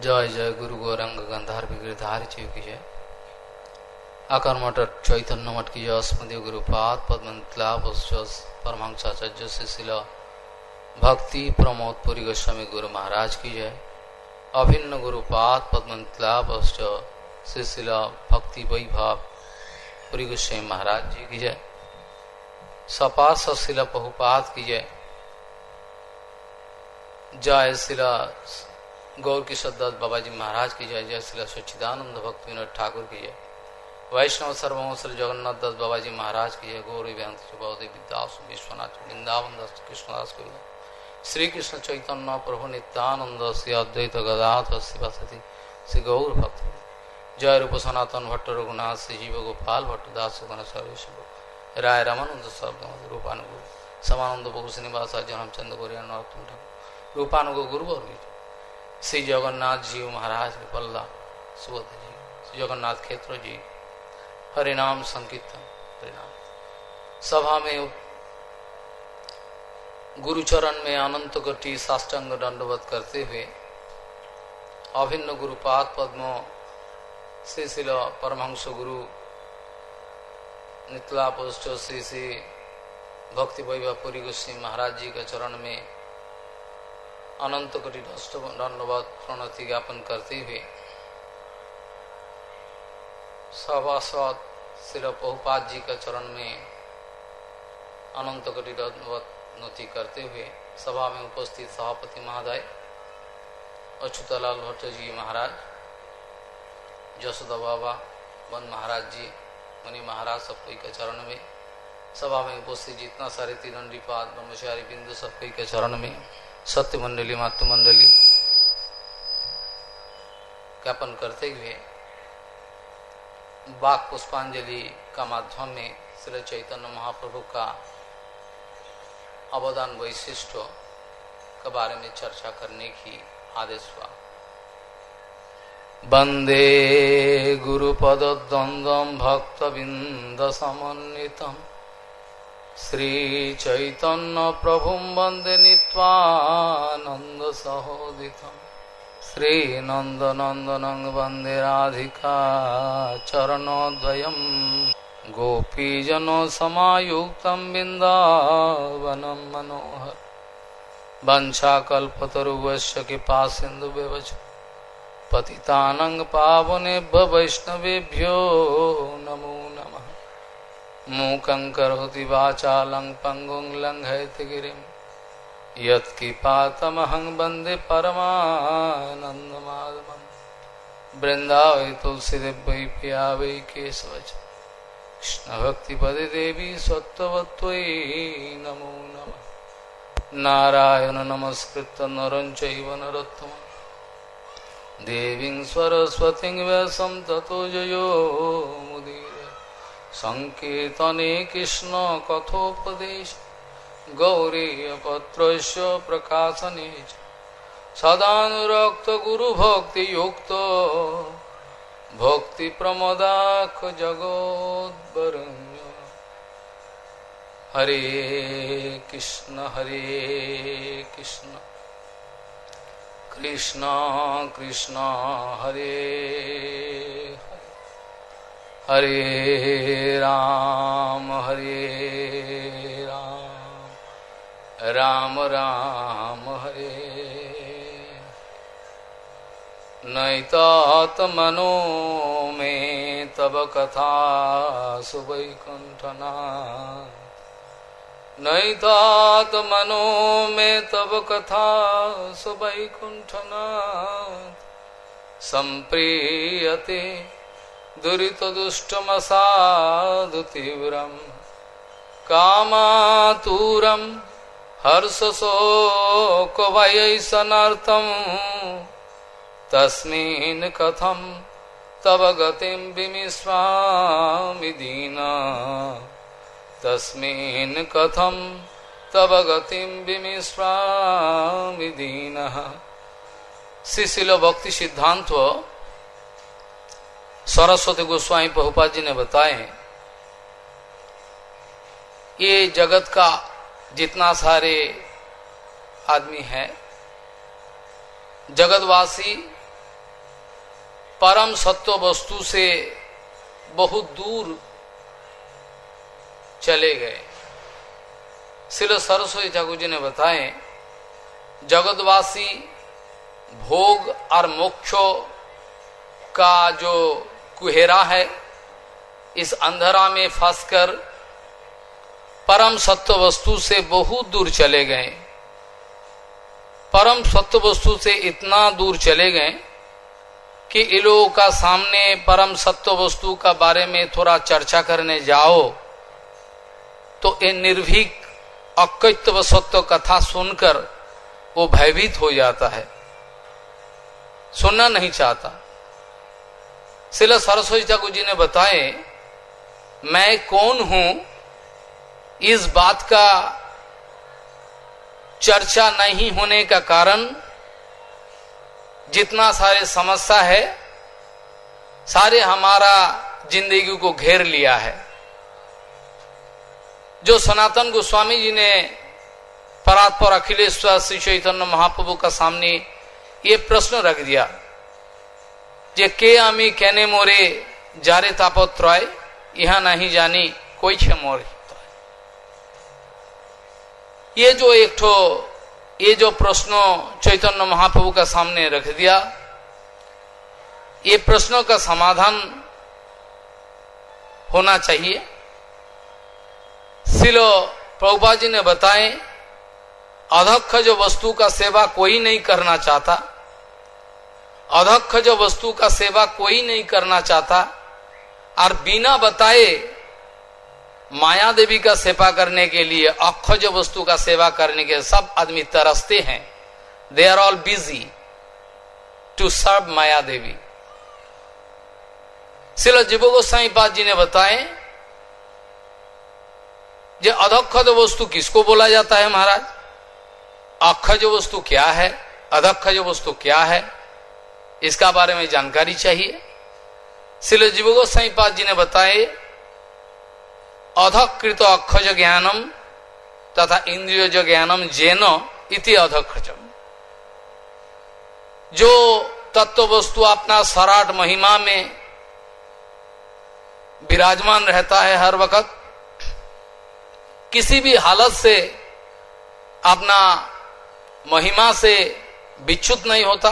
জয় জয় গুরু গৌরাঙ্গ গন্ধার বিগ্রধার जीव की जय आकार मठ चैतन्य मठ की जय स्मृति गुरुपाद पद्मलाभ परमहंसाचार्य से शिला भक्ति प्रमोद पुरी गोस्वामी गुरु महाराज की जय अभिन्न गुरुपाद पद्मलाभ से शिला भक्ति वैभाव पुरी गोस्वामी महाराज जी की जय सपात शिला बहुपात की जय जय शिला गौर किशोर दत्त बाबा जी महाराज की जय जय श्री सच्चिदानंद भक्त विनोद ठाकुर की जय। वैष्णव सर्वमश्री जगन्नाथ दत्त बाबा जी महाराज की जय। गौरी विद्यास विश्वनाथ वृंदावन दास कृष्णदास को श्री कृष्ण चैतन्य प्रभु नित्यानंद श्री अद्वैत गदाथ शिवसती श्री गौर भक्त। जय रूप सनातन भट्ट रघुनाथ श्री जीव गोपाल भट्ट दास सर्वेश राय रामानंद शब्द रूपानुगुरु। समानंद बहु श्रीनिवास जनमचंद्र गौरिया नरोत्तम ठाकुर। रूपानुगु गुरुवर्गी श्री जगन्नाथ जी महाराज पल्ला सुबोध जी, श्री जगन्नाथ क्षेत्र जी, हरिनाम संकीर्तन, हरिनाम। सभा में गुरुचरण में अनंत गति साष्टांग दंडवत करते हुए अभिन्न गुरुपाद पद्म श्री शिल परमहंस गुरु नितला पोस्ट श्री श्री भक्ति वैभापुरी गोस्वी महाराज जी के चरण में अनंत कोटि दंडवाद प्रणति ज्ञापन करते हुए सभासद श्री बहुपात जी का चरण में अनंत कोटि नति करते हुए सभा में उपस्थित सभापति महोदय अच्युतलाल भट्ट जी महाराज, जसोदा बाबा वन महाराज जी मणि महाराज सब कोई के चरण में, सभा में उपस्थित जितना सारे तिरंडीपाद ब्रह्मचारी बिंदु सब कोई के चरण में सत्य मंडली मातृ मंडली ज्ञापन करते हुए बाक पुष्पांजलि का माध्यम में श्री चैतन्य महाप्रभु का अवदान वैशिष्ट के बारे में चर्चा करने की आदेश हुआ। वंदे गुरुपद द्वंद्व भक्त बिंद समन्वितम श्रीचैतन्यप्रभुं वंदे नीत्वानन्दसहोदितं श्रीनन्दनन्दनं वंदे राधिका चरणोद्वयं। गोपीजनसमायुक्तं बिन्दावनं मनोहर। वंशाकल्पतरुवश्य कृपा सिन्धुव्यवच पतितानं पावनेभ्य वैष्णवेभ्यो नमः मूकं करोति वाचालं पङ्गुं लङ्घयति गिरिं। यत्किपातमहं वंदे परमानन्दमाधवं वृन्दावै तुलसीदेव वै पिया वै केशवच। कृष्णभक्तिपदे देवी सत्त्ववत्त्वयि नमो नमः। नारायण नमस्कृत्य नरं चैव नरोत्तमम्। देवीं सरस्वतीं व्यासं ततो जयो मुदीर। संकीर्तने कृष्ण कथोपदेश गौरीपत्र प्रकाशने सदानुरक्त गुरुभक्तियुक्त भक्ति प्रमदाख जगोद्वरण्य हरे कृष्ण हरे कृष्ण कृष्ण कृष्ण हरे हरे राम हरे राम। राम राम, हरे। नैतात्मनो मे तब कथा सुवैकुण्ठना नैतात्मनो मे तब कथा सुवैकुण्ठना सम्प्रीयते दुरितदुष्टमसाधु तीव्रं कामातुरं हर्षशोकभयैसनर्थं तस्मिन् कथं तव गतिं विमिष्वामि दीना? तस्मिन् कथं तव गतिं विमिष्वामि दीनः? शिशिल भक्ति सिद्धांत सरस्वती गोस्वामी बहुपाद जी ने बताए, ये जगत का जितना सारे आदमी है, जगतवासी परम सत्व वस्तु से बहुत दूर चले गए। श्री सरस्वती ठाकुर जी ने बताए, जगतवासी भोग और मोक्षो का जो कुहेरा है। इस अंधरा में फंसकर परम सत्य वस्तु से बहुत दूर चले गए। परम सत्य वस्तु से इतना दूर चले गए कि इन लोगों का सामने परम सत्य वस्तु का बारे में थोड़ा चर्चा करने जाओ तो ये निर्भीक, अकैत्व सत्य कथा सुनकर वो भयभीत हो जाता है। सुनना नहीं चाहता। शिला सरस्वती ठाकुर जी ने बताए, मैं कौन हूँ? इस बात का चर्चा नहीं होने का कारण जितना सारे समस्या है, सारे हमारा ज़िंदगी को घेर लिया है। जो सनातन गोस्वामी जी ने परात्पर अखिलेश्वर श्री चैतन्य महाप्रभु का सामने ये प्रश्न रख दिया जे के आमी कहने मोरे जारे तापत्रय यहाँ नहीं जानी कोई छे मोरे ये जो एक ठो ये जो प्रश्नों चैतन्य महाप्रभु का सामने रख दिया, ये प्रश्नों का समाधान होना चाहिए। सिलो प्रभुपा जी ने बताए अधक्ष जो वस्तु का सेवा कोई नहीं करना चाहता। अधक्ष जो वस्तु का सेवा कोई नहीं करना चाहता और बिना बताए माया देवी का सेवा करने के लिए अक्षज वस्तु का सेवा करने के सब आदमी तरसते हैं they are all busy to serve Maya Devi. शिल जीव गोस्वाई पाद जी ने बताए जो अधक्षज वस्तु किसको बोला जाता है महाराज? अक्षज वस्तु क्या है? अधक्षज वस्तु क्या है? इसका बारे में जानकारी चाहिए। शिल जीव गोस्वाई पाद जी ने बताए, अधकृत अक्षज ज्ञानम तथा इंद्रिय जो ज्ञानम जेन इति अधक्षजम जो तत्व वस्तु अपना सराट महिमा में विराजमान रहता है हर वक्त, किसी भी हालत से अपना महिमा से विच्युत नहीं होता।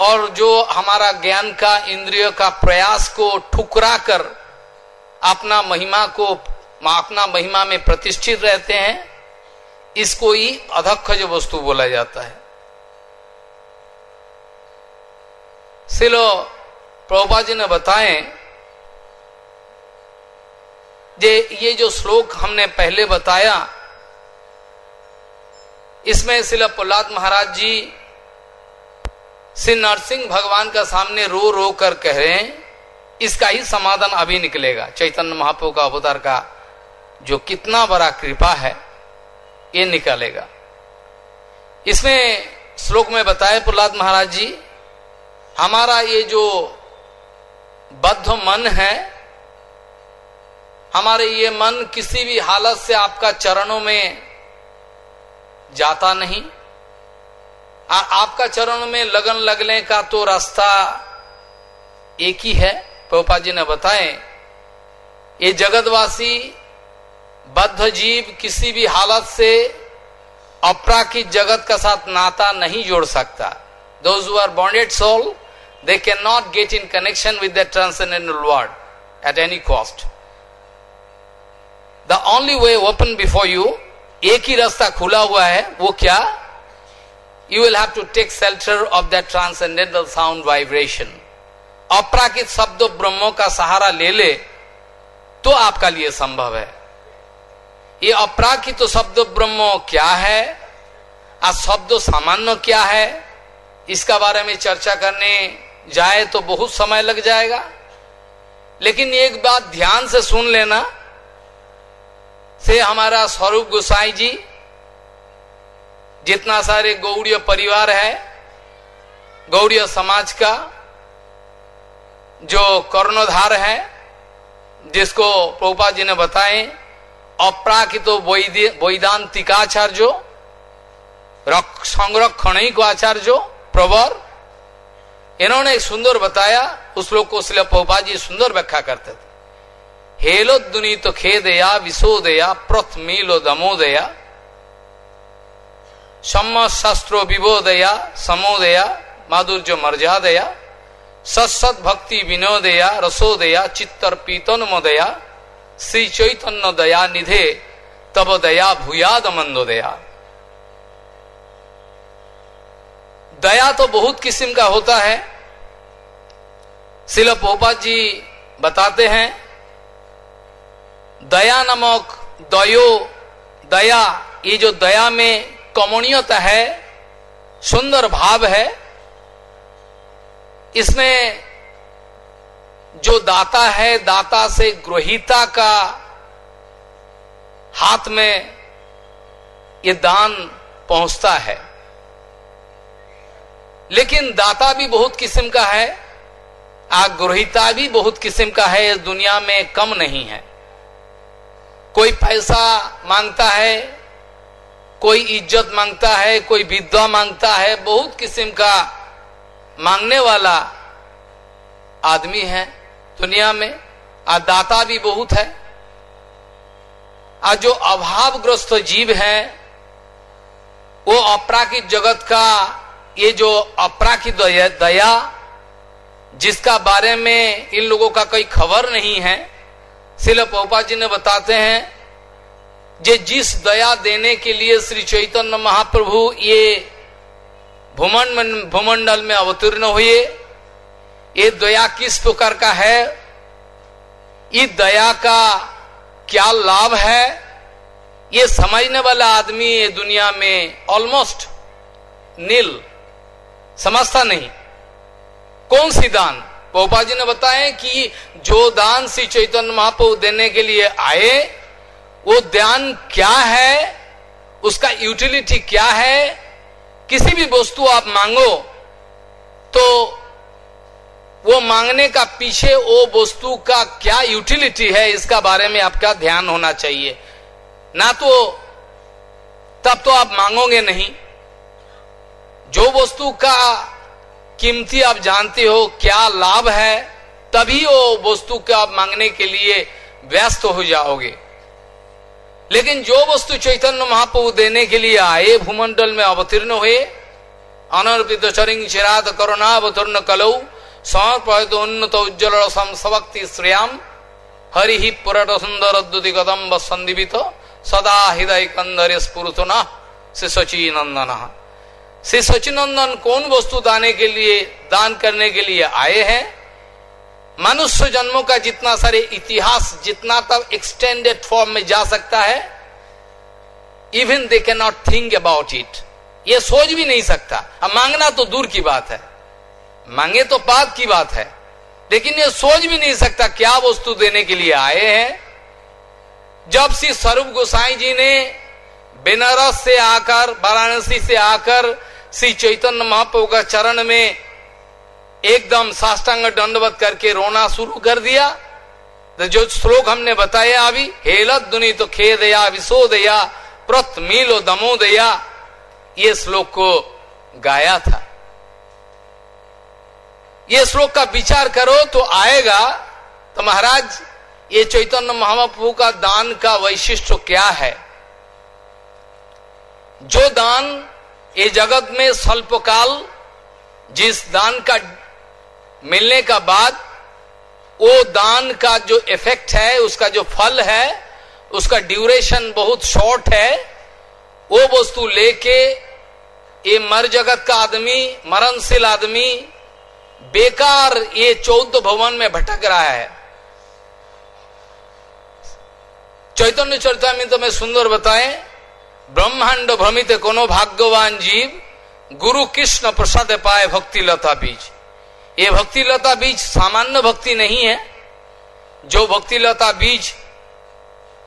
और जो हमारा ज्ञान का, इंद्रिय का प्रयास को ठुकरा कर अपना महिमा को, अपना महिमा में प्रतिष्ठित रहते हैं, इसको ही अधक्ष वस्तु बोला जाता है। सिलो प्रभुपा जी ने बताए जे ये जो श्लोक हमने पहले बताया, इसमें शिला प्रहलाद महाराज जी श्री नरसिंह भगवान का सामने रो रो कर कह रहे हैं, इसका ही समाधान अभी निकलेगा। चैतन्य महाप्रभु का अवतार का जो कितना बड़ा कृपा है, ये निकलेगा। इसमें श्लोक में बताए प्रहलाद महाराज जी, हमारा ये जो बद्ध मन है, हमारे ये मन किसी भी हालत से आपका चरणों में जाता नहीं। और आपका चरण में लगन लगने का तो रास्ता एक ही है। प्रभुपा जी ने बताए, ये जगतवासी, बद्ध जीव किसी भी हालत से अपराकित जगत का साथ नाता नहीं जोड़ सकता। Those who are bonded soul they can not get in connection with the transcendental word at any cost the only way open before you एक ही रास्ता खुला हुआ है, वो क्या? You will have to take shelter of the transcendental sound vibration अपराकित शब्द, ब्रह्मों का सहारा ले ले तो आपका लिए संभव है। ये अपराकित शब्द, ब्रह्म क्या है? आ शब्द सामान्य क्या है? इसका बारे में चर्चा करने जाए तो बहुत समय लग जाएगा। लेकिन एक बात ध्यान से सुन लेना, से हमारा स्वरूप गोसाई जी जितना सारे गौड़ीय परिवार है, गौड़ीय समाज का, जो कर्णधार है, जिसको प्रभुपा जी ने बताए, अप्राकृत वैदांतिकाचार्य संरक्षण को आचार्य, प्रवर, इन्होंने सुंदर बताया, उस लोग को शिला पहुपा जी सुंदर व्याख्या करते थे। हेलो दुनी तो खेदया, विशोदया प्रथमीलो दमोदया सम्म शस्त्रो विबोदया समोदया माधुर्य मर्यादया सत्सत भक्ति विनोदया, रसोदया चित्तर पीतन श्री चैतन्य दया निधे तब दया भूयाद मंदोदया दया तो बहुत किस्म का होता है। शिल पोपा जी बताते हैं, दया नामक दयो, दया, ये जो दया में कमणीयता है, सुंदर भाव है इसमें जो दाता है, दाता से ग्रहिता का हाथ में ये दान पहुँचता है। लेकिन दाता भी बहुत किस्म का है, आग्रहिता भी बहुत किस्म का है, इस दुनिया में कम नहीं है। कोई पैसा माँगता है कोई इज़्ज़त माँगता है, कोई विद्वा माँगता है, बहुत किस्म का मांगने वाला आदमी है दुनिया में। और दाता भी बहुत है। और जो अभावग्रस्त जीव है, वो अपराकित जगत का, ये जो अपराकित दया जिसका बारे में इन लोगों का कोई खबर नहीं है शिल पोपा जी ने बताते हैं जे जिस दया देने के लिए श्री चैतन्य महाप्रभु ये भूमंड भूमंडल में अवतीर्ण हुए, ये दया किस प्रकार का है? इस दया का क्या लाभ है? ये समझने वाला आदमी ये दुनिया में ऑलमोस्ट नील, समझता नहीं। कौन सी दान? पोपा जी ने बताया कि जो दान श्री चैतन्य महाप्रभु देने के लिए आए वो ध्यान क्या है? उसका यूटिलिटी क्या है? किसी भी वस्तु आप मांगो तो वो मांगने का पीछे वो वस्तु का क्या यूटिलिटी है, इसका बारे में आपका ध्यान होना चाहिए। ना तो तब तो आप मांगोगे नहीं। जो वस्तु का कीमती आप जानते हो, क्या लाभ है, तभी वो वस्तु का आप मांगने के लिए व्यस्त हो जाओगे। लेकिन जो वस्तु चैतन्य महाप्रभु देने के लिए आए, भूमंडल में अवतीर्ण हुए, अनर्पित चरिंग चिरात करुणा अवतीर्ण कलऊ समर्पित उन्नत उज्जवल समक्ति श्रेयाम, हरि ही पुरट सुंदर द्युति कदम्ब संदीपित, सदा हृदय कंदर स्पुरुतना सची नंदन श्री सचिनंदन कौन वस्तु दाने के लिए, दान करने के लिए आए हैं? मनुष्य जन्मों का जितना सारे इतिहास, जितना तब एक्सटेंडेड फॉर्म में जा सकता है even they can not think about it ये सोच भी नहीं सकता। अब मांगना तो दूर की बात है। मांगे तो पाप की बात है। लेकिन ये सोच भी नहीं सकता क्या वस्तु देने के लिए आए हैं। जब श्री स्वरूप गोसाई जी ने बेनारस से आकर, वाराणसी से आकर श्री चैतन्य महाप्रभु का चरण में एकदम साष्टांग दंडवत करके रोना शुरू कर दिया। तो जो श्लोक हमने बताया अभी, हेलत दुनी तो खे दया विशो दया प्रत मीलो दमो दया ये श्लोक को गाया था। ये श्लोक का विचार करो तो आएगा। तो महाराज, ये चैतन्य महाप्रभु का दान का वैशिष्ट क्या है? जो दान ये जगत में स्वल्पकाल जिस दान का मिलने का बाद वो दान का जो इफ़ेक्ट है, उसका जो फल है, उसका ड्यूरेशन बहुत शॉर्ट है, वो वस्तु लेके ये मर जगत का आदमी, मरणशील आदमी, बेकार ये चौद्ध भवन में भटक रहा है। चैतन्य चर्चा में तो मैं सुंदर बताए, ब्रह्मांड भ्रमित कोनो भाग्यवान जीव, गुरु कृष्ण प्रसाद पाए भक्ति लता बीज। ये भक्ति लता बीज सामान्य भक्ति नहीं है। जो भक्ति लता बीज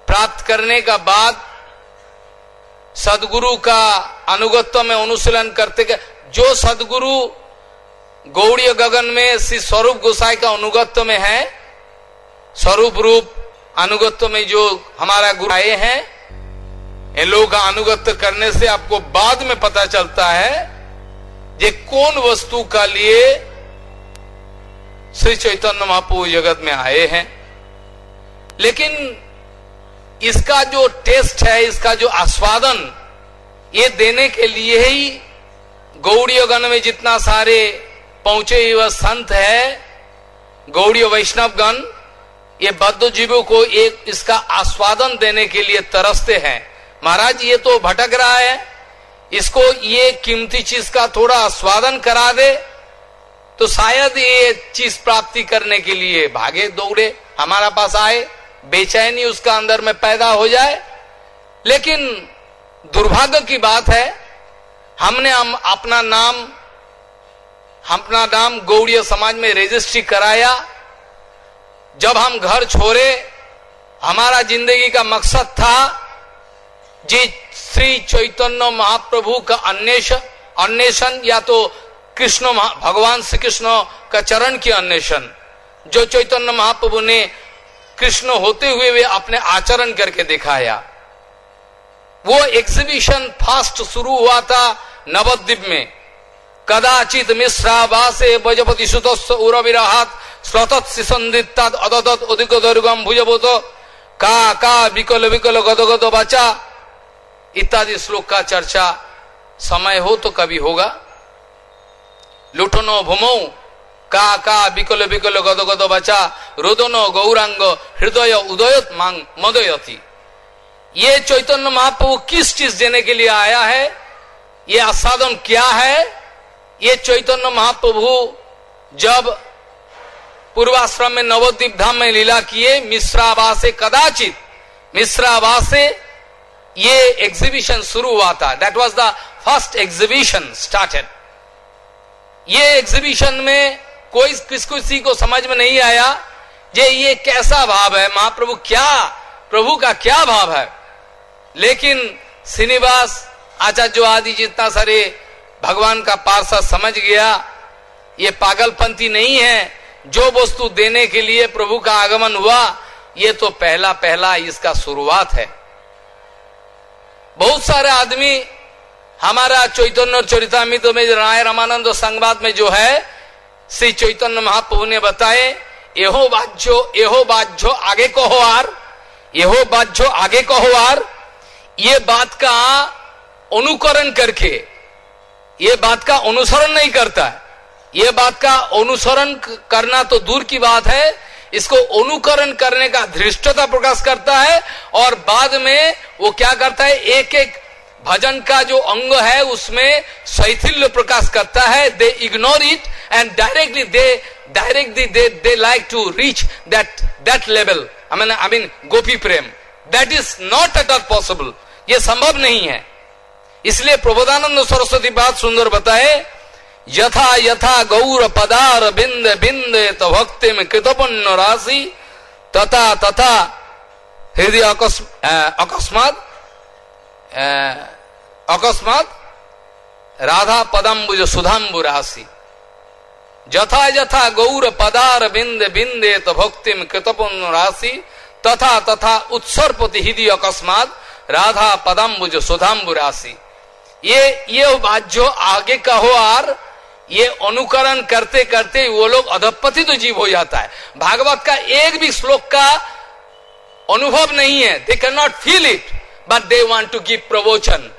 प्राप्त करने का बाद सदगुरु का अनुगत्व में अनुशीलन करते के जो सदगुरु गौड़ीय गगन में श्री स्वरूप गोसाई का अनुगत्व में है, स्वरूप रूप अनुगत्व में जो हमारा गुरु आए हैं, इन लोगों का अनुगत्य करने से आपको बाद में पता चलता है, ये कौन वस्तु का लिए श्री चैतन्य महापू जगत में आए हैं। लेकिन इसका जो टेस्ट है, इसका जो आस्वादन, ये देने के लिए ही गौड़ीय गण में जितना सारे पहुँचे हुए संत है, गौड़ीय वैष्णव गण ये बद्ध जीवों को एक इसका आस्वादन देने के लिए तरसते हैं। महाराज, ये तो भटक रहा है, इसको ये कीमती चीज़ का थोड़ा आस्वादन करा दे तो शायद ये चीज़ प्राप्ति करने के लिए भागे, दौड़े, हमारा पास आए, बेचैनी उसका अंदर में पैदा हो जाए। लेकिन दुर्भाग्य की बात है, हमने हम अपना नाम अपना नाम गौड़ीय समाज में रजिस्ट्री कराया। जब हम घर छोड़े, हमारा ज़िंदगी का मकसद था जी श्री चैतन्य महाप्रभु का अन्वेषण अन्वेषण या तो कृष्ण भगवान श्री कृष्ण का चरण की अन्वेषण। जो चैतन्य महाप्रभु ने कृष्ण होते हुए वे अपने आचरण करके दिखाया। वो एग्जीबिशन फास्ट शुरू हुआ था नवद्वीप में। कदाचित मिश्रावासे बजपति सुत उरविराहात स्वतत सिसंदित अदत अधिक दुर्गम भुजबोत का का, विकल विकल, गद बचा इत्यादि श्लोक का चर्चा। समय हो तो कभी होगा। लुठनो भूमो। का का विकल विकल गद गद, बचा। रोदनो गौरांग, हृदय उदयत मांग, मदयती। ये चैतन्य महाप्रभु किस चीज़ देने के लिए आया है? ये आसादन क्या है? ये चैतन्य महाप्रभु जब पूर्वाश्रम में नवद्वीप धाम में लीला किए, मिश्रावासे कदाचित, मिश्रावासे ये एग्जीबिशन शुरू हुआ था। That was the first exhibition started ये एग्जीबिशन में कोई किस किसी को समझ में नहीं आया जे ये कैसा भाव है, महाप्रभु क्या, प्रभु का क्या भाव है? लेकिन श्रीनिवास आचार्य आदि जितना सारे भगवान का पार्षद समझ गया, ये पागलपंथी नहीं है। जो वस्तु देने के लिए प्रभु का आगमन हुआ, ये तो पहला पहला इसका शुरुआत है। बहुत सारे आदमी हमारा चैतन्य चरितमित में राय रामानंद संवाद में जो है, श्री चैतन्य महाप्रभु ने बताए, एहो बाज्यो एहो बाज्यो आगे कहो आर, एहो बाज्यो आगे कहो आर। ये बात का अनुकरण करके, ये बात का अनुसरण नहीं करता है। ये बात का अनुसरण करना तो दूर की बात है, इसको अनुकरण करने का धृष्टता प्रकाश करता है, और बाद में वो क्या करता है एक एक भजन का जो अंग है उसमें शैथिल्य प्रकाश करता है they ignore it and directly they directly they they like to reach that that level I mean I mean gopi prem that is not at all possible ये संभव नहीं है। इसलिए प्रबोधानंद सरस्वती बात सुंदर बताए, यथा यथा गौर पदार बिंद बिंद तो भक्ति में कृतपुण्य राशि, तथा तथा, हृदय अकस्मात पदम्बुज सुधाम्बु राशि जथा यथा गौर पदार बिंद बिंदे तो भक्ति में कृतपुण्य राशि तथा तथा उत्सर्पति हृदय अकस्मात राधा पदम्बुज सुधाम्बु राशि ये ये जो आगे कहो आर, ये अनुकरण करते करते वो लोग अधपति तो जीव हो जाता है। भागवत का एक भी श्लोक का अनुभव नहीं है। They can not feel it but they want to give pravachan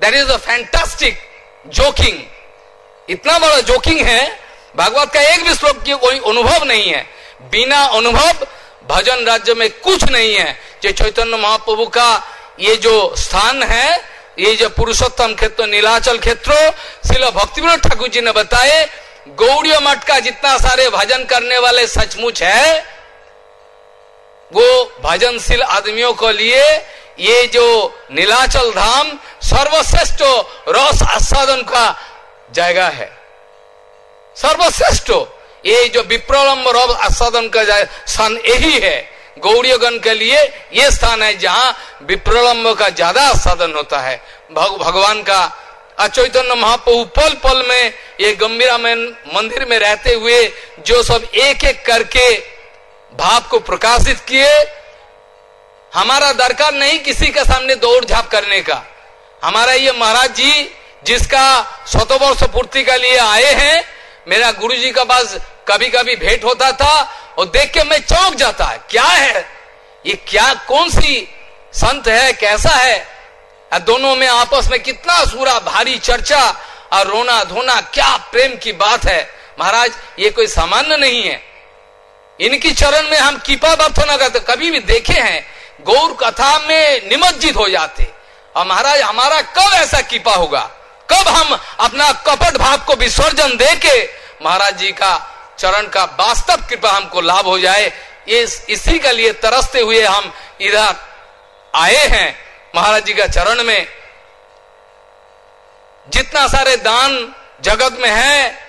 that is a fantastic joking इतना बड़ा जोकिंग है, भागवत का एक भी श्लोक की कोई अनुभव नहीं है। बिना अनुभव भजन राज्य में कुछ नहीं है। जो चैतन्य महाप्रभु का ये जो स्थान है, ये जो पुरुषोत्तम क्षेत्र, नीलाचल क्षेत्र, शिल भक्ति ठाकुर जी ने बताए, गौड़ियों मठ का जितना सारे भजन करने वाले सचमुच है, वो भजनशील आदमियों को लिए ये जो नीलाचल धाम सर्वश्रेष्ठ रस आस्वादन का जगह है। सर्वश्रेष्ठ ये जो विप्रलम्ब रस आस्वादन का स्थान यही है। गौड़ीयगण के लिए ये स्थान है जहाँ विप्रलम्ब का ज़्यादा साधन होता है। भग, भगवान का अचैतन्य महाप्रभु पल पल में ये गंभीरा में मंदिर में रहते हुए जो सब एक एक करके भाव को प्रकाशित किए हमारा दरकार नहीं किसी के सामने दौड़ झाप करने का। हमारा ये महाराज जी, जिसका शतवर्ष पूर्ति के लिए आए हैं, मेरा गुरु जी का पास कभी कभी भेंट होता था और देख के मैं चौंक जाता है, क्या है? ये क्या, कौन सी संत है, कैसा है? दोनों में आपस में कितना सूरा भारी चर्चा और रोना धोना, क्या प्रेम की बात है? महाराज, ये कोई सामान्य नहीं है। इनकी चरण में हम कीपा प्रार्थना करते, कभी भी देखे हैं गौर कथा में निमज्जित हो जाते। और महाराज, हमारा कब ऐसा कीपा होगा? कब हम अपना कपट भाव को विसर्जन दे के महाराज जी का चरण का वास्तव कृपा हमको लाभ हो जाए इस, इसी के लिए तरसते हुए हम इधर आए हैं महाराज जी का चरण में। जितना सारे दान जगत में है,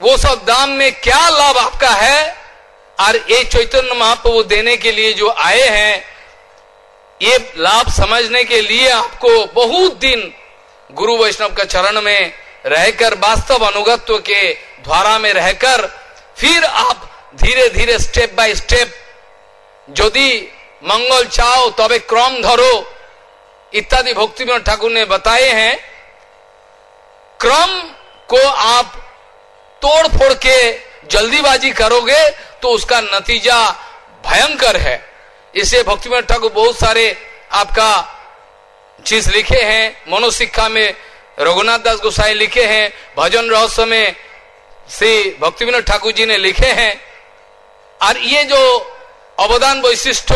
वो सब दान में क्या लाभ आपका है? और ये चैतन्य महाप्रभु देने के लिए जो आए हैं ये लाभ समझने के लिए आपको बहुत दिन गुरु वैष्णव का चरण में रहकर, वास्तव अनुगत्व के द्वारा में रहकर, फिर आप धीरे धीरे स्टेप बाय स्टेप यदि मंगल चाओ तबे क्रम धरो। इत्यादि भक्ति ठाकुर ने बताए हैं। क्रम को आप तोड़ फोड़ के जल्दीबाजी करोगे तो उसका नतीजा भयंकर है। इसे भक्ति ठाकुर बहुत सारे आपका चीज़ लिखे हैं। मनोशिक्षा में रघुनाथ दास गोसाई लिखे हैं। भजन रहस्य में श्री भक्ति विनोद ठाकुर जी ने लिखे हैं। और ये जो अवदान वैशिष्ट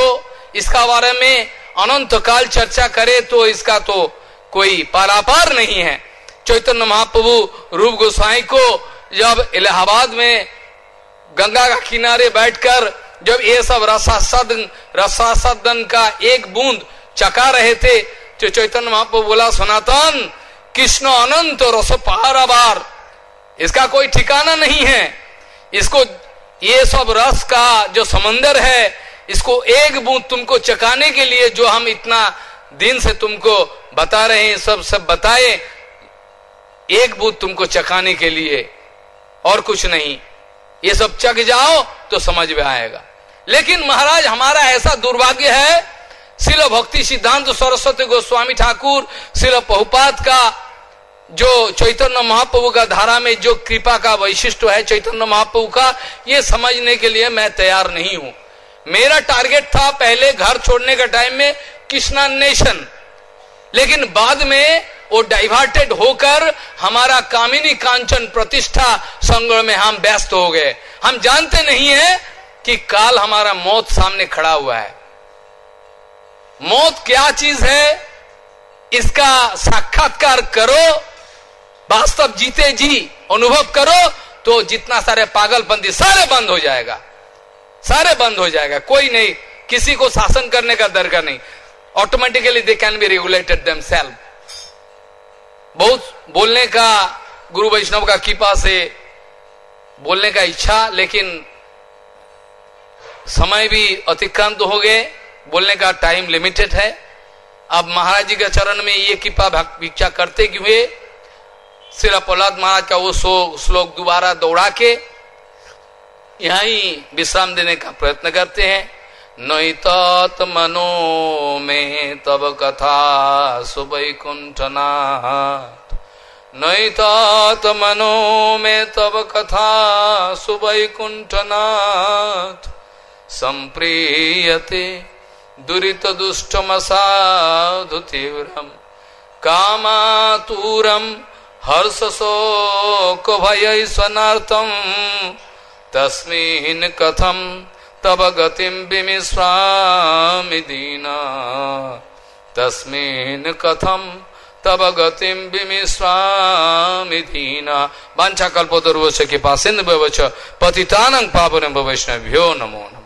इसका बारे में अनंत काल चर्चा करे तो इसका तो कोई पारापार नहीं है। चैतन्य महाप्रभु रूप गोसाई को जब इलाहाबाद में गंगा का किनारे बैठकर जब ये सब रसासदन रसासदन का एक बूंद चका रहे थे तो चैतन्य महाप्रभु बोला, सनातन, कृष्ण अनंत रस पाराबार इसका कोई ठिकाना नहीं है। इसको, ये सब रस का जो समंदर है, इसको एक बूंद तुमको चकाने के लिए जो हम इतना दिन से तुमको बता रहे हैं, सब सब बताए, एक बूंद तुमको चकाने के लिए और कुछ नहीं। ये सब चक जाओ तो समझ में आएगा। लेकिन महाराज, हमारा ऐसा दुर्भाग्य है, शिल भक्ति सिद्धांत सरस्वती गोस्वामी ठाकुर, शिल पहुपात का जो चैतन्य महाप्रभु का धारा में जो कृपा का वैशिष्ट है चैतन्य महाप्रभु का, ये समझने के लिए मैं तैयार नहीं हूँ। मेरा टारगेट था पहले घर छोड़ने का टाइम में कृष्णा नेशन, लेकिन बाद में वो डाइवर्टेड होकर हमारा कामिनी कांचन प्रतिष्ठा संग्रह में हम व्यस्त हो गए। हम जानते नहीं है कि काल हमारा मौत सामने खड़ा हुआ है। मौत क्या चीज़ है? इसका साक्षात्कार करो, वास्तव जीते जी, अनुभव करो तो जितना सारे पागलपंथी सारे बंद हो जाएगा। सारे बंद हो जाएगा। कोई नहीं, किसी को शासन करने का दरकार नहीं। Automatically they can be regulated themselves बहुत बोलने का, गुरु वैष्णव का कृपा से बोलने का इच्छा, लेकिन समय भी अतिक्रांत हो गए, बोलने का टाइम लिमिटेड है। अब महाराज जी के चरण में ये कृपा भिक्षा करते हुए सिरा प्रहलाद महाराज का वो श्लोक दोबारा दौड़ा के यहाँ ही विश्राम देने का प्रयत्न करते हैं। नैतात मनो में तब कथा सुवैकुंठनाथ। नैतात मनो में तब कथा सुवैकुंठनाथ। संप्रीयते दुरित दुष्टमसाधु तीव्रम कामातूरम हर्ष शोक भय स्वनार्थम तस्मिन् कथम तब गतिम विमिश्रामि दीना। तस्मिन् कथम तब गतिम विमिश्रामि दीना। वांछा कल्पोतर्वश के पास पतितानंग पावन वैष्णव्यो नमो नमो।